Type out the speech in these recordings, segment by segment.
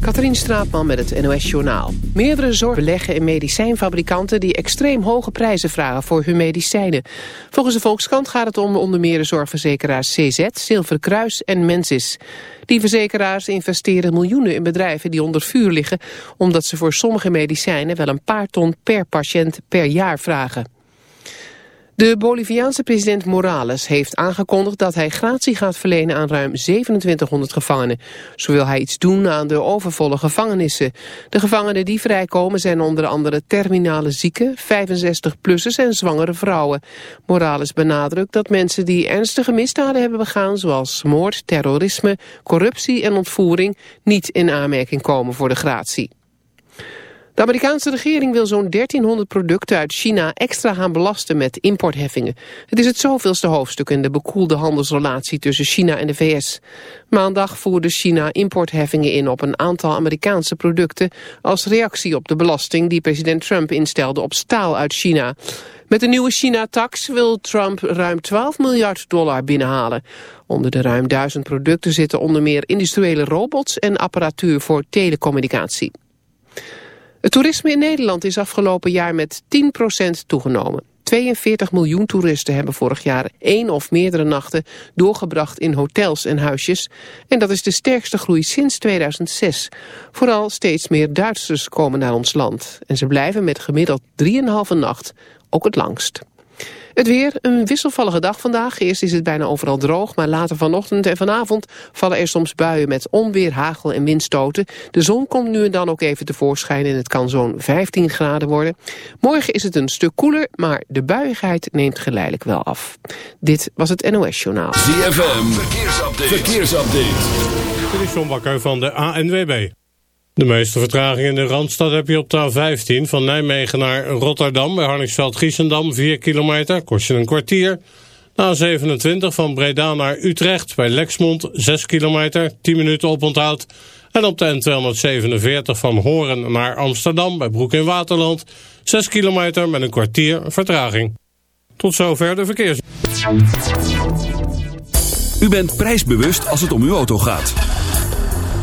Katrien Straatman met het NOS Journaal. Meerdere zorgen beleggen in medicijnfabrikanten die extreem hoge prijzen vragen voor hun medicijnen. Volgens de Volkskrant gaat het om onder meer de zorgverzekeraars CZ, Zilveren Kruis en Mensis. Die verzekeraars investeren miljoenen in bedrijven die onder vuur liggen... omdat ze voor sommige medicijnen wel een paar ton per patiënt per jaar vragen. De Boliviaanse president Morales heeft aangekondigd dat hij gratie gaat verlenen aan ruim 2700 gevangenen. Zo wil hij iets doen aan de overvolle gevangenissen. De gevangenen die vrijkomen zijn onder andere terminale zieken, 65-plussers en zwangere vrouwen. Morales benadrukt dat mensen die ernstige misdaden hebben begaan, zoals moord, terrorisme, corruptie en ontvoering, niet in aanmerking komen voor de gratie. De Amerikaanse regering wil zo'n 1300 producten uit China extra gaan belasten met importheffingen. Het is het zoveelste hoofdstuk in de bekoelde handelsrelatie tussen China en de VS. Maandag voerde China importheffingen in op een aantal Amerikaanse producten als reactie op de belasting die president Trump instelde op staal uit China. Met de nieuwe China-tax wil Trump ruim 12 miljard dollar binnenhalen. Onder de ruim duizend producten zitten onder meer industriële robots en apparatuur voor telecommunicatie. Het toerisme in Nederland is afgelopen jaar met 10% toegenomen. 42 miljoen toeristen hebben vorig jaar één of meerdere nachten doorgebracht in hotels en huisjes. En dat is de sterkste groei sinds 2006. Vooral steeds meer Duitsers komen naar ons land. En ze blijven met gemiddeld 3,5 nacht ook het langst. Het weer, een wisselvallige dag vandaag. Eerst is het bijna overal droog, maar later vanochtend en vanavond vallen er soms buien met onweer, hagel en windstoten. De zon komt nu en dan ook even tevoorschijn en het kan zo'n 15 graden worden. Morgen is het een stuk koeler, maar de buiigheid neemt geleidelijk wel af. Dit was het NOS Journaal. ZFM, verkeersupdate. verkeersupdate. Dit is John Bakker van de ANWB. De meeste vertraging in de Randstad heb je op taal 15 van Nijmegen naar Rotterdam bij Harningsveld-Giessendam 4 kilometer, kost je een kwartier. Na 27 van Breda naar Utrecht bij Lexmond 6 kilometer, 10 minuten oponthoud. En op de N247 van Horen naar Amsterdam bij Broek in Waterland 6 kilometer met een kwartier vertraging. Tot zover de verkeers. U bent prijsbewust als het om uw auto gaat.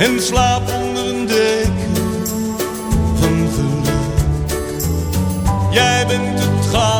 en slaap onder een deken van geluk. Jij bent het gaan.